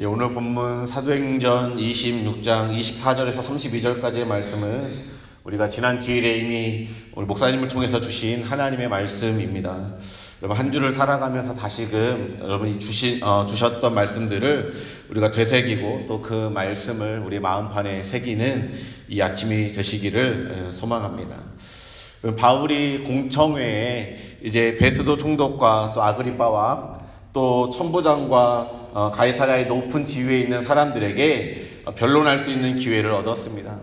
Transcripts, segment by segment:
예, 오늘 본문 사도행전 26장 24절에서 32절까지의 말씀은 우리가 지난 주일에 이미 우리 목사님을 통해서 주신 하나님의 말씀입니다. 여러분 한 주를 살아가면서 다시금 여러분이 주시, 어, 주셨던 말씀들을 우리가 되새기고 또 그 말씀을 우리 마음판에 새기는 이 아침이 되시기를 어, 소망합니다. 바울이 공청회에 이제 베스도 총독과 또 아그리빠와 또 천부장과 어, 가이사라의 높은 지위에 있는 사람들에게 변론할 수 있는 기회를 얻었습니다.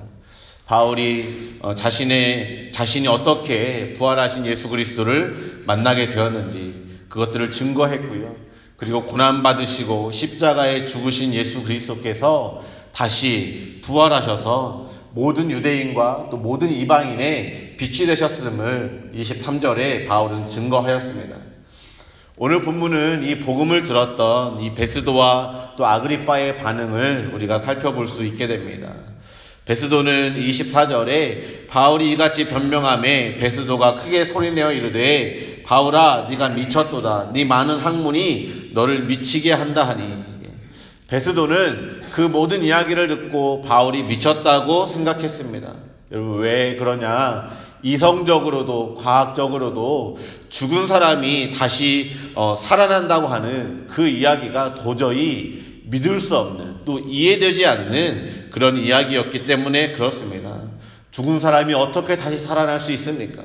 바울이 어, 자신의 자신이 어떻게 부활하신 예수 그리스도를 만나게 되었는지 그것들을 증거했고요. 그리고 고난 받으시고 십자가에 죽으신 예수 그리스도께서 다시 부활하셔서 모든 유대인과 또 모든 이방인의 빛이 되셨음을 23절에 바울은 증거하였습니다. 오늘 본문은 이 복음을 들었던 이 베스도와 또 아그리빠의 반응을 우리가 살펴볼 수 있게 됩니다. 베스도는 24절에 바울이 이같이 변명함에 베스도가 크게 소리내어 이르되 바울아 네가 미쳤도다 네 많은 학문이 너를 미치게 한다 하니 베스도는 그 모든 이야기를 듣고 바울이 미쳤다고 생각했습니다. 여러분 왜 그러냐? 이성적으로도 과학적으로도 죽은 사람이 다시 어, 살아난다고 하는 그 이야기가 도저히 믿을 수 없는 또 이해되지 않는 그런 이야기였기 때문에 그렇습니다. 죽은 사람이 어떻게 다시 살아날 수 있습니까?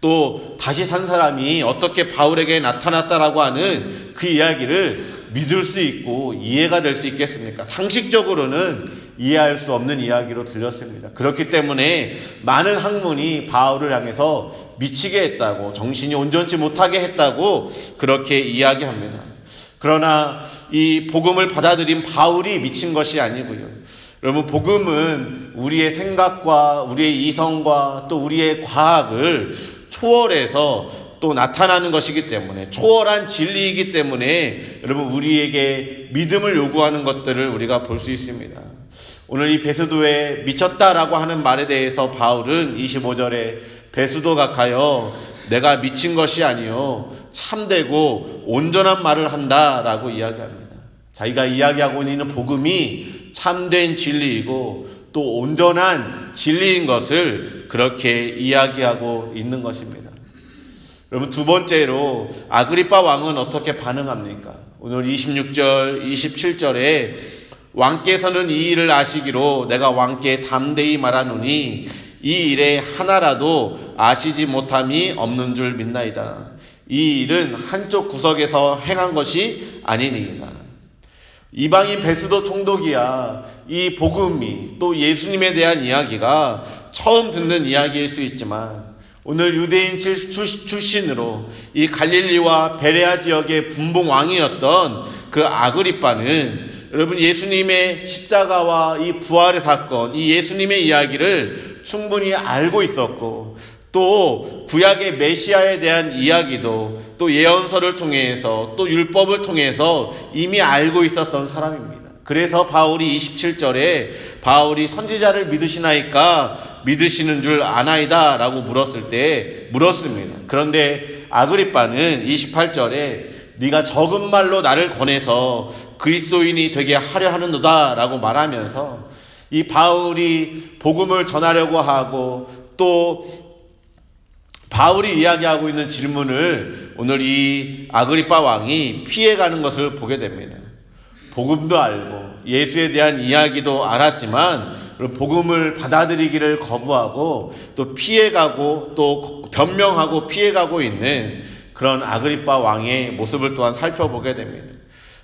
또 다시 산 사람이 어떻게 바울에게 나타났다라고 하는 그 이야기를 믿을 수 있고 이해가 될 수 있겠습니까? 상식적으로는 이해할 수 없는 이야기로 들렸습니다. 그렇기 때문에 많은 학문이 바울을 향해서 미치게 했다고 정신이 온전치 못하게 했다고 그렇게 이야기합니다. 그러나 이 복음을 받아들인 바울이 미친 것이 아니고요. 여러분 복음은 우리의 생각과 우리의 이성과 또 우리의 과학을 초월해서 또 나타나는 것이기 때문에 초월한 진리이기 때문에 여러분 우리에게 믿음을 요구하는 것들을 우리가 볼 수 있습니다. 오늘 이 베스도에 미쳤다라고 하는 말에 대해서 바울은 25절에 베스도 각하여 내가 미친 것이 아니요 참되고 온전한 말을 한다라고 이야기합니다. 자기가 이야기하고 있는 복음이 참된 진리이고 또 온전한 진리인 것을 그렇게 이야기하고 있는 것입니다. 여러분 두 번째로 아그리파 왕은 어떻게 반응합니까? 오늘 26절, 27절에 왕께서는 이 일을 아시기로 내가 왕께 담대히 말하노니 이 일에 하나라도 아시지 못함이 없는 줄 믿나이다. 이 일은 한쪽 구석에서 행한 것이 아니니이다. 이방인 베스도 총독이야 이 복음이 또 예수님에 대한 이야기가 처음 듣는 이야기일 수 있지만 오늘 유대인 출신으로 이 갈릴리와 베레아 지역의 분봉 왕이었던 그 아그리빠는 여러분 예수님의 십자가와 이 부활의 사건, 이 예수님의 이야기를 충분히 알고 있었고 또 구약의 메시아에 대한 이야기도 또 예언서를 통해서 또 율법을 통해서 이미 알고 있었던 사람입니다. 그래서 바울이 27절에 바울이 선지자를 믿으시나이까 믿으시는 줄 아나이다 라고 물었을 때 물었습니다. 그런데 아그리빠는 28절에 네가 적은 말로 나를 권해서 그리스도인이 되게 하려 하는도다 라고 말하면서 이 바울이 복음을 전하려고 하고 또 바울이 이야기하고 있는 질문을 오늘 이 아그리파 왕이 피해가는 것을 보게 됩니다. 복음도 알고 예수에 대한 이야기도 알았지만 복음을 받아들이기를 거부하고 또 피해가고 또 변명하고 피해가고 있는 그런 아그리파 왕의 모습을 또한 살펴보게 됩니다.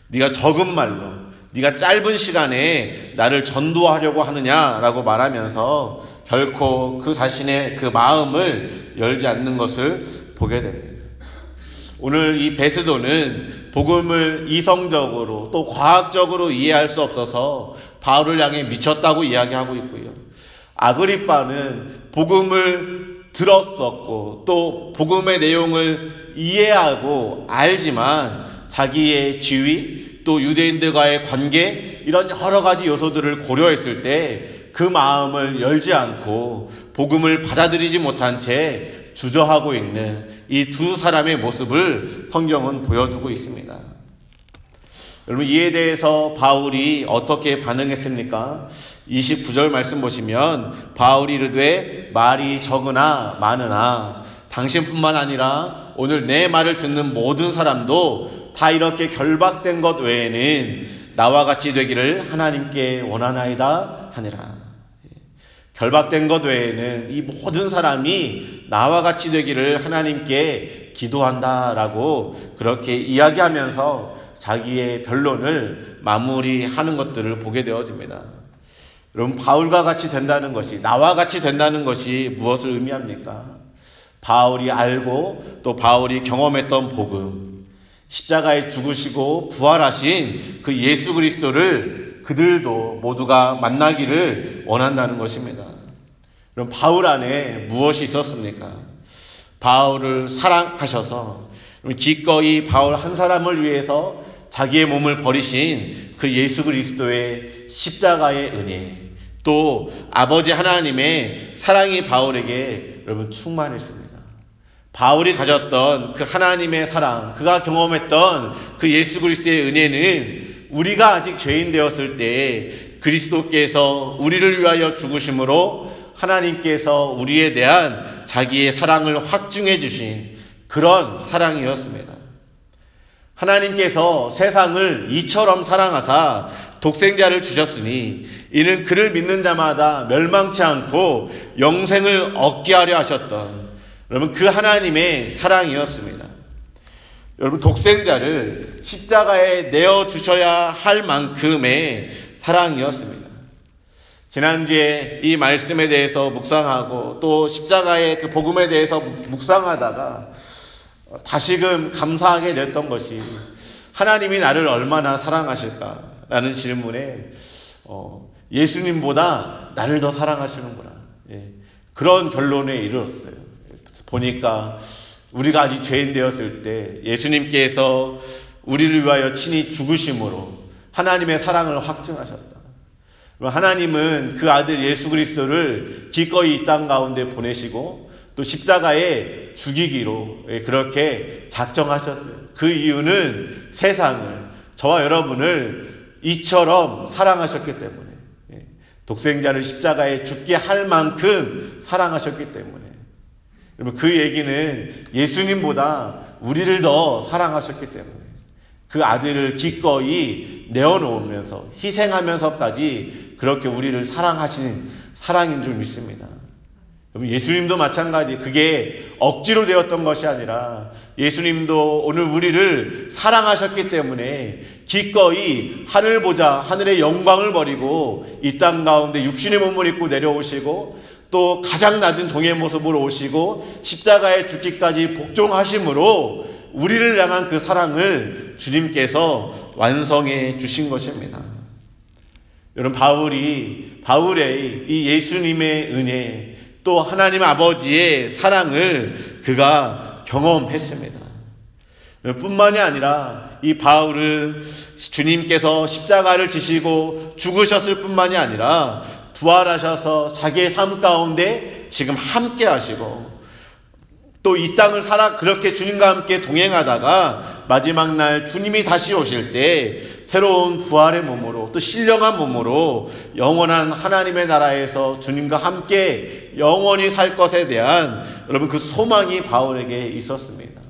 네가 적은 말로, 네가 짧은 시간에 나를 전도하려고 하느냐라고 말하면서 결코 그 자신의 그 마음을 열지 않는 것을 보게 됩니다. 오늘 이 베스도는 복음을 이성적으로 또 과학적으로 이해할 수 없어서 바울을 향해 미쳤다고 이야기하고 있고요. 아그리빠는 복음을 들었었고 또 복음의 내용을 이해하고 알지만 자기의 지위, 또 유대인들과의 관계, 이런 여러 가지 요소들을 고려했을 때 그 마음을 열지 않고 복음을 받아들이지 못한 채 주저하고 있는 이 두 사람의 모습을 성경은 보여주고 있습니다. 여러분 이에 대해서 바울이 어떻게 반응했습니까? 29절 말씀 보시면 바울이 이르되 말이 적으나 많으나 당신뿐만 아니라 오늘 내 말을 듣는 모든 사람도 다 이렇게 결박된 것 외에는 나와 같이 되기를 하나님께 원하나이다 하니라. 결박된 것 외에는 이 모든 사람이 나와 같이 되기를 하나님께 기도한다라고 그렇게 이야기하면서 자기의 변론을 마무리하는 것들을 보게 되어집니다. 여러분, 바울과 같이 된다는 것이, 나와 같이 된다는 것이 무엇을 의미합니까? 바울이 알고 또 바울이 경험했던 복음, 십자가에 죽으시고 부활하신 그 예수 그리스도를 그들도 모두가 만나기를 원한다는 것입니다. 그럼 바울 안에 무엇이 있었습니까? 바울을 사랑하셔서 기꺼이 바울 한 사람을 위해서 자기의 몸을 버리신 그 예수 그리스도의 십자가의 은혜, 또 아버지 하나님의 사랑이 바울에게 여러분 충만했습니다. 바울이 가졌던 그 하나님의 사랑, 그가 경험했던 그 예수 그리스도의 은혜는 우리가 아직 죄인 되었을 때 그리스도께서 우리를 위하여 죽으심으로 하나님께서 우리에 대한 자기의 사랑을 확증해 주신 그런 사랑이었습니다. 하나님께서 세상을 이처럼 사랑하사 독생자를 주셨으니 이는 그를 믿는 자마다 멸망치 않고 영생을 얻게 하려 하셨던 여러분 그 하나님의 사랑이었습니다. 여러분 독생자를 십자가에 내어 주셔야 할 만큼의 사랑이었습니다. 지난주에 이 말씀에 대해서 묵상하고 또 십자가의 그 복음에 대해서 묵상하다가 다시금 감사하게 됐던 것이 하나님이 나를 얼마나 사랑하실까라는 질문에 어, 예수님보다 나를 더 사랑하시는구나. 예, 그런 결론에 이르렀어요. 보니까 우리가 아직 죄인 되었을 때 예수님께서 우리를 위하여 친히 죽으심으로 하나님의 사랑을 확증하셨다. 하나님은 그 아들 예수 그리스도를 기꺼이 이 땅 가운데 보내시고 또 십자가에 죽이기로 그렇게 작정하셨어요. 그 이유는 세상을 저와 여러분을 이처럼 사랑하셨기 때문에 독생자를 십자가에 죽게 할 만큼 사랑하셨기 때문에 여러분 그 얘기는 예수님보다 우리를 더 사랑하셨기 때문에 그 아들을 기꺼이 내어놓으면서 희생하면서까지 그렇게 우리를 사랑하시는 사랑인 줄 믿습니다. 여러분 예수님도 마찬가지 그게 억지로 되었던 것이 아니라 예수님도 오늘 우리를 사랑하셨기 때문에 기꺼이 하늘 보자 하늘의 영광을 버리고 이 땅 가운데 육신의 몸을 입고 내려오시고 또 가장 낮은 종의 모습으로 오시고 십자가에 죽기까지 복종하심으로 우리를 향한 그 사랑을 주님께서 완성해 주신 것입니다. 여러분 바울이 바울의 이 예수님의 은혜 또 하나님 아버지의 사랑을 그가 경험했습니다. 뿐만이 아니라 이 바울은 주님께서 십자가를 지시고 죽으셨을 뿐만이 아니라 부활하셔서 자기의 삶 가운데 지금 함께 하시고 또 이 땅을 살아 그렇게 주님과 함께 동행하다가 마지막 날 주님이 다시 오실 때 새로운 부활의 몸으로 또 신령한 몸으로 영원한 하나님의 나라에서 주님과 함께 영원히 살 것에 대한 여러분 그 소망이 바울에게 있었습니다.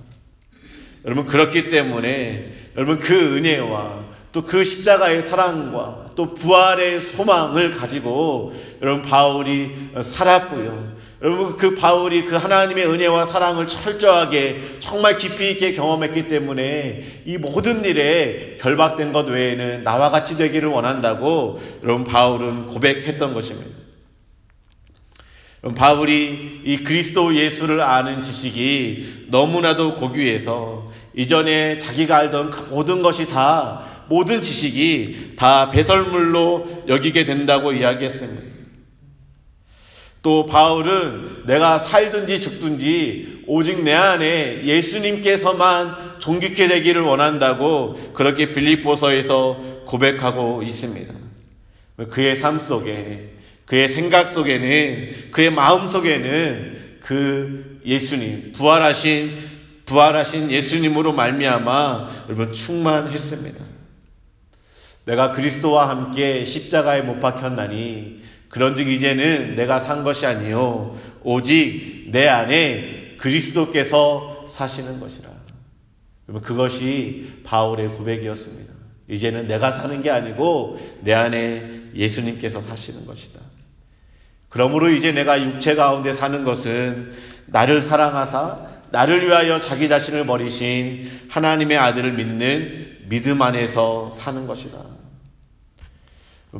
여러분 그렇기 때문에 여러분 그 은혜와 또 그 십자가의 사랑과 또 부활의 소망을 가지고 여러분 바울이 살았고요. 여러분 그 바울이 그 하나님의 은혜와 사랑을 철저하게 정말 깊이 있게 경험했기 때문에 이 모든 일에 결박된 것 외에는 나와 같이 되기를 원한다고 여러분 바울은 고백했던 것입니다. 바울이 이 그리스도 예수를 아는 지식이 너무나도 고귀해서 이전에 자기가 알던 그 모든 것이 다 모든 지식이 다 배설물로 여기게 된다고 이야기했습니다. 또 바울은 내가 살든지 죽든지 오직 내 안에 예수님께서만 존귀케 되기를 원한다고 그렇게 빌립보서에서 고백하고 있습니다. 그의 삶 속에 그의 생각 속에는 그의 마음 속에는 그 예수님 부활하신 부활하신 예수님으로 말미암아 여러분 충만했습니다. 내가 그리스도와 함께 십자가에 못 박혔나니 그런즉 이제는 내가 산 것이 아니요 오직 내 안에 그리스도께서 사시는 것이라. 그러면 그것이 바울의 고백이었습니다. 이제는 내가 사는 게 아니고 내 안에 예수님께서 사시는 것이다. 그러므로 이제 내가 육체 가운데 사는 것은 나를 사랑하사 나를 위하여 자기 자신을 버리신 하나님의 아들을 믿는 믿음 안에서 사는 것이다.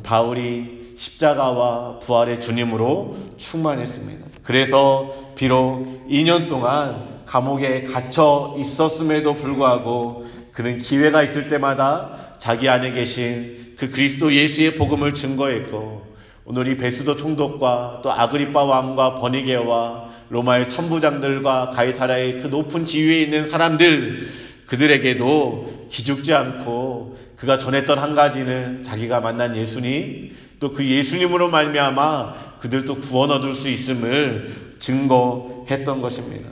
바울이 십자가와 부활의 주님으로 충만했습니다. 그래서 비록 2년 동안 감옥에 갇혀 있었음에도 불구하고 그는 기회가 있을 때마다 자기 안에 계신 그 그리스도 예수의 복음을 증거했고 오늘 이 베스도 총독과 또 아그리파 왕과 버니게와 로마의 천부장들과 가이사라의 그 높은 지위에 있는 사람들 그들에게도 기죽지 않고 그가 전했던 한 가지는 자기가 만난 예수님 또 그 예수님으로 말미암아 그들도 구원 얻을 수 있음을 증거했던 것입니다.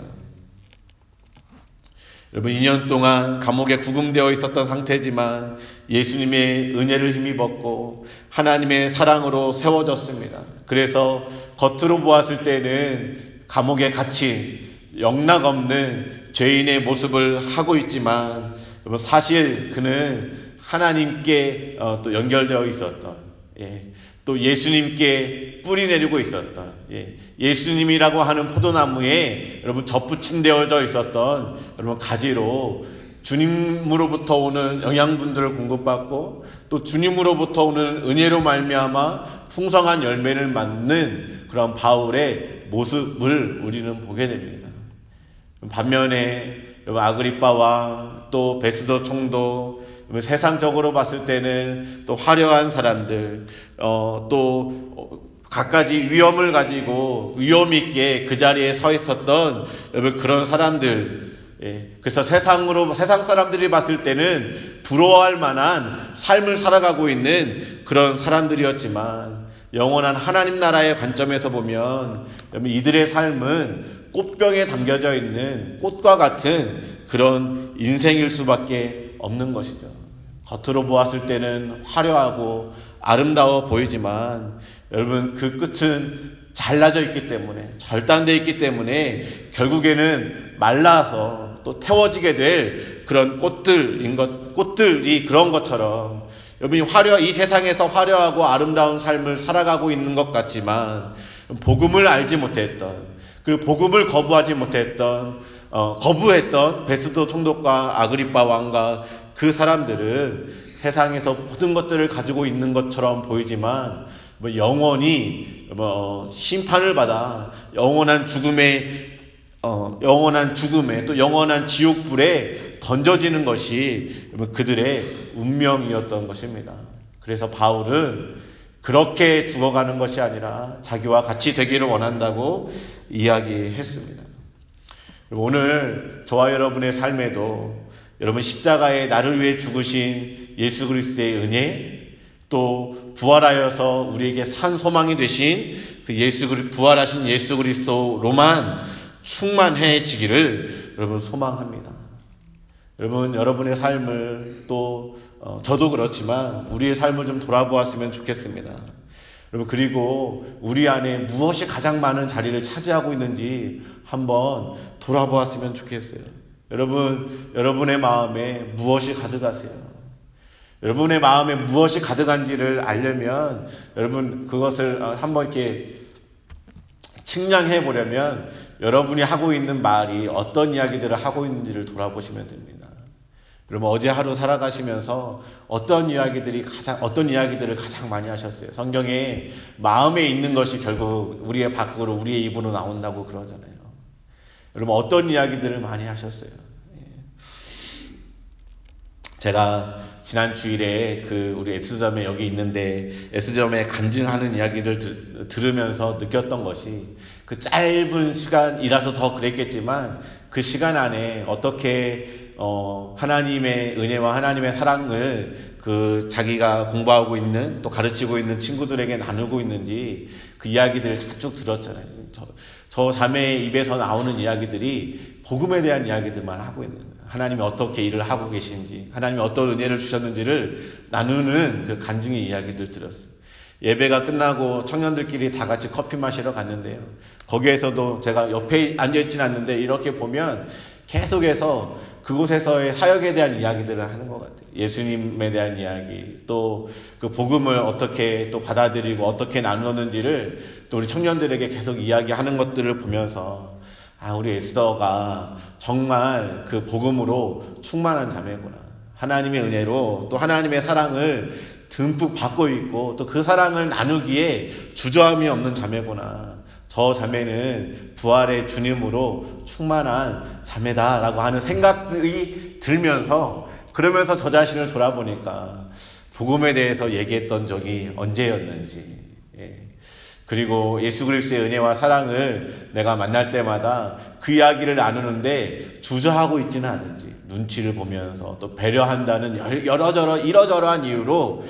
여러분 2년 동안 감옥에 구금되어 있었던 상태지만 예수님의 은혜를 힘입었고 하나님의 사랑으로 세워졌습니다. 그래서 겉으로 보았을 때는 감옥에 갇힌 영락 없는 죄인의 모습을 하고 있지만 사실 그는 하나님께 어, 또 연결되어 있었던 예, 또 예수님께 뿌리 내리고 있었던 예, 수님이라고 하는 포도나무에 여러분 접붙임되어져 있었던 여러분 가지로 주님으로부터 오는 영양분들을 공급받고 또 주님으로부터 오는 은혜로 말미암아 풍성한 열매를 맞는 그런 바울의 모습을 우리는 보게 됩니다. 반면에 아그리파와 또 베스도 총독 세상적으로 봤을 때는 또 화려한 사람들, 어, 또 갖가지 위험을 가지고 위험 있게 그 자리에 서 있었던 그런 사람들. 예, 그래서 세상으로 세상 사람들이 봤을 때는 부러워할 만한 삶을 살아가고 있는 그런 사람들이었지만 영원한 하나님 나라의 관점에서 보면 이들의 삶은 꽃병에 담겨져 있는 꽃과 같은 그런 인생일 수밖에 없는 것이죠. 겉으로 보았을 때는 화려하고 아름다워 보이지만 여러분 그 끝은 잘라져 있기 때문에 절단되어 있기 때문에 결국에는 말라서 또 태워지게 될 그런 꽃들인 것 꽃들이 그런 것처럼 여러분이 화려 이 세상에서 화려하고 아름다운 삶을 살아가고 있는 것 같지만 복음을 알지 못했던 그리고 복음을 거부하지 못했던 어, 거부했던 베스도 총독과 아그리파 왕과 그 사람들은 세상에서 모든 것들을 가지고 있는 것처럼 보이지만 뭐 영원히 뭐 심판을 받아 영원한 죽음에 어, 영원한 죽음에 또 영원한 지옥불에 던져지는 것이 그들의 운명이었던 것입니다. 그래서 바울은 그렇게 죽어가는 것이 아니라 자기와 같이 되기를 원한다고 이야기했습니다. 오늘 저와 여러분의 삶에도 여러분 십자가에 나를 위해 죽으신 예수 그리스도의 은혜 또 부활하여서 우리에게 산 소망이 되신 그 예수 그리 부활하신 예수 그리스도로만 충만해지기를 여러분 소망합니다. 여러분 여러분의 삶을 또 어, 저도 그렇지만 우리의 삶을 좀 돌아보았으면 좋겠습니다. 여러분 그리고 우리 안에 무엇이 가장 많은 자리를 차지하고 있는지 한번 돌아보았으면 좋겠어요. 여러분, 여러분의 마음에 무엇이 가득하세요? 여러분의 마음에 무엇이 가득한지를 알려면 여러분 그것을 어, 한번 이렇게 측량해 보려면 여러분이 하고 있는 말이 어떤 이야기들을 하고 있는지를 돌아보시면 됩니다. 여러분 어제 하루 살아가시면서 어떤 이야기들이 가장 어떤 이야기들을 가장 많이 하셨어요. 성경에 마음에 있는 것이 결국 우리의 밖으로 우리의 입으로 나온다고 그러잖아요. 여러분 어떤 이야기들을 많이 하셨어요? 예. 제가 지난 주일에 그 우리 S점에 여기 있는데 S점에 간증하는 이야기를 들으면서 느꼈던 것이 그 짧은 시간이라서 더 그랬겠지만 그 시간 안에 어떻게 어 하나님의 은혜와 하나님의 사랑을 그 자기가 공부하고 있는 또 가르치고 있는 친구들에게 나누고 있는지 그 이야기들을 쭉 들었잖아요. 저, 저 자매의 입에서 나오는 이야기들이 복음에 대한 이야기들만 하고 있는 하나님이 어떻게 일을 하고 계신지, 하나님이 어떤 은혜를 주셨는지를 나누는 그 간증의 이야기들 들었어요. 예배가 끝나고 청년들끼리 다 같이 커피 마시러 갔는데요. 거기에서도 제가 옆에 앉아있지는 않는데 이렇게 보면 계속해서 그곳에서의 사역에 대한 이야기들을 하는 것 같아요. 예수님에 대한 이야기, 또 그 복음을 어떻게 또 받아들이고 어떻게 나누었는지를 또 우리 청년들에게 계속 이야기하는 것들을 보면서 아, 우리 에스더가 정말 그 복음으로 충만한 자매구나. 하나님의 은혜로 또 하나님의 사랑을 듬뿍 받고 있고 또 그 사랑을 나누기에 주저함이 없는 자매구나. 저 자매는 부활의 주님으로 충만한 자매다라고 하는 생각이 들면서 그러면서 저 자신을 돌아보니까 복음에 대해서 얘기했던 적이 언제였는지 예. 그리고 예수 그리스도의 은혜와 사랑을 내가 만날 때마다 그 이야기를 나누는데 주저하고 있지는 않은지 눈치를 보면서 또 배려한다는 여러저러 이러저러한 이유로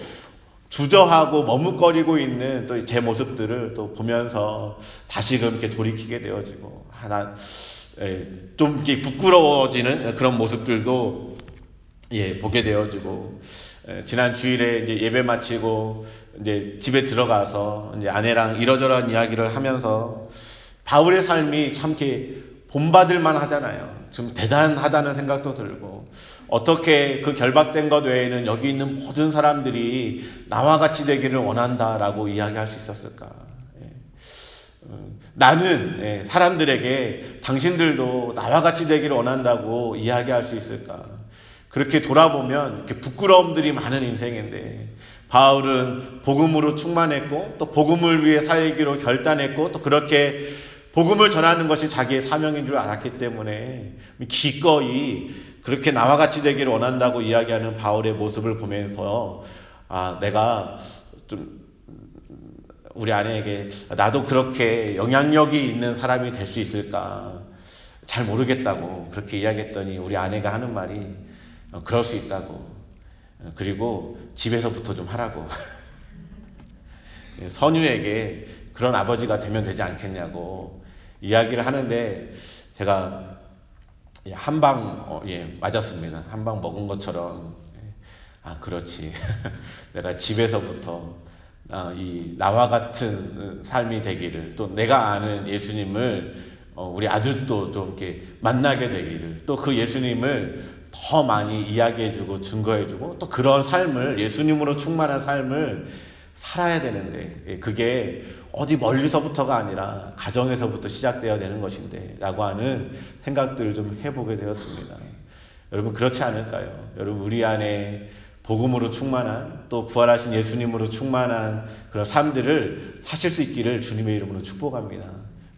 주저하고 머뭇거리고 있는 또 제 모습들을 또 보면서 다시금 이렇게 돌이키게 되어지고 하나 예, 좀 이렇게 부끄러워지는 그런 모습들도 예, 보게 되어지고 예, 지난 주일에 이제 예배 마치고 이제 집에 들어가서 이제 아내랑 이러저러한 이야기를 하면서 바울의 삶이 참 이렇게 본받을 만 하잖아요. 좀 대단하다는 생각도 들고 어떻게 그 결박된 것 외에는 여기 있는 모든 사람들이 나와 같이 되기를 원한다라고 이야기할 수 있었을까? 예. 어, 나는 예, 사람들에게 당신들도 나와 같이 되기를 원한다고 이야기할 수 있을까? 그렇게 돌아보면 이렇게 부끄러움들이 많은 인생인데 바울은 복음으로 충만했고 또 복음을 위해 살기로 결단했고 또 그렇게 복음을 전하는 것이 자기의 사명인 줄 알았기 때문에 기꺼이 그렇게 나와 같이 되기를 원한다고 이야기하는 바울의 모습을 보면서 아, 내가 좀 우리 아내에게 나도 그렇게 영향력이 있는 사람이 될 수 있을까? 잘 모르겠다고 그렇게 이야기했더니 우리 아내가 하는 말이 어, 그럴 수 있다고. 그리고 집에서부터 좀 하라고. 선유에게 그런 아버지가 되면 되지 않겠냐고 이야기를 하는데 제가 한방 어, 예, 맞았습니다. 한 방 먹은 것처럼. 예, 아 그렇지. 내가 집에서부터 아, 이 나와 같은 삶이 되기를 또 내가 아는 예수님을 어, 우리 아들도 좀 이렇게 만나게 되기를 또 그 예수님을 더 많이 이야기해주고 증거해주고 또 그런 삶을 예수님으로 충만한 삶을 살아야 되는데 예, 그게 어디 멀리서부터가 아니라 가정에서부터 시작되어야 되는 것인데 라고 하는 생각들을 좀 해보게 되었습니다. 여러분 그렇지 않을까요? 여러분 우리 안에 복음으로 충만한 또 부활하신 예수님으로 충만한 그런 삶들을 사실 수 있기를 주님의 이름으로 축복합니다.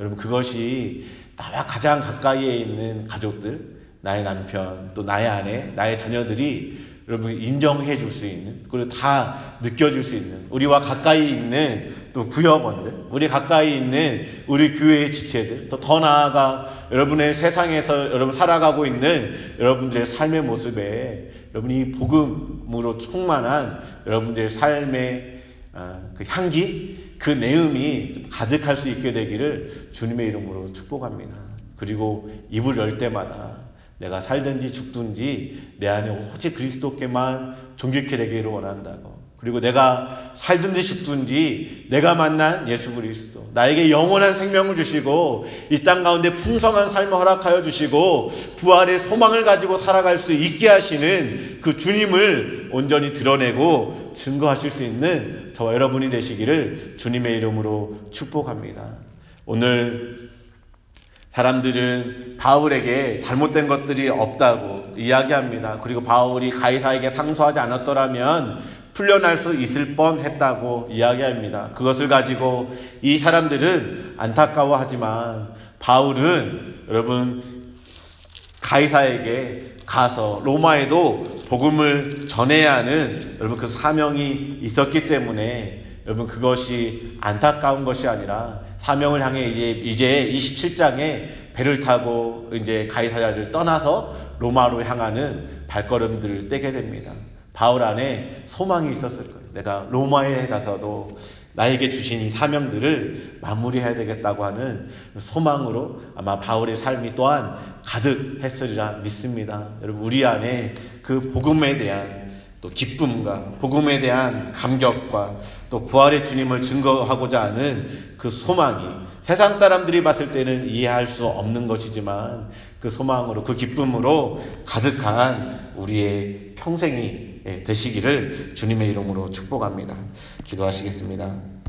여러분 그것이 나와 가장 가까이에 있는 가족들, 나의 남편, 또 나의 아내, 나의 자녀들이 여러분 인정해 줄 수 있는 그리고 다 느껴질 수 있는 우리와 가까이 있는 또 구역원들 우리 가까이 있는 우리 교회의 지체들 또 더 나아가 여러분의 세상에서 여러분 살아가고 있는 여러분들의 삶의 모습에 여러분이 복음으로 충만한 여러분들의 삶의 아, 그 향기 그 내음이 가득할 수 있게 되기를 주님의 이름으로 축복합니다. 그리고 입을 열 때마다 내가 살든지 죽든지 내 안에 오직 그리스도께만 존귀케 되기를 원한다고. 그리고 내가 살든지 죽든지 내가 만난 예수 그리스도 나에게 영원한 생명을 주시고 이 땅 가운데 풍성한 삶을 허락하여 주시고 부활의 소망을 가지고 살아갈 수 있게 하시는 그 주님을 온전히 드러내고 증거하실 수 있는 저와 여러분이 되시기를 주님의 이름으로 축복합니다. 오늘 사람들은 바울에게 잘못된 것들이 없다고 이야기합니다. 그리고 바울이 가이사에게 상소하지 않았더라면 풀려날 수 있을 뻔 했다고 이야기합니다. 그것을 가지고 이 사람들은 안타까워하지만 바울은 여러분 가이사에게 가서 로마에도 복음을 전해야 하는 여러분 그 사명이 있었기 때문에 여러분 그것이 안타까운 것이 아니라 사명을 향해 이제 이제 27장에 배를 타고 이제 가이사야를 떠나서 로마로 향하는 발걸음들을 떼게 됩니다. 바울 안에 소망이 있었을 거예요. 내가 로마에 가서도 나에게 주신 이 사명들을 마무리해야 되겠다고 하는 소망으로 아마 바울의 삶이 또한 가득했으리라 믿습니다. 여러분 우리 안에 그 복음에 대한 또 기쁨과 복음에 대한 감격과 또 부활의 주님을 증거하고자 하는 그 소망이 세상 사람들이 봤을 때는 이해할 수 없는 것이지만 그 소망으로 그 기쁨으로 가득한 우리의 평생이 되시기를 주님의 이름으로 축복합니다. 기도하시겠습니다.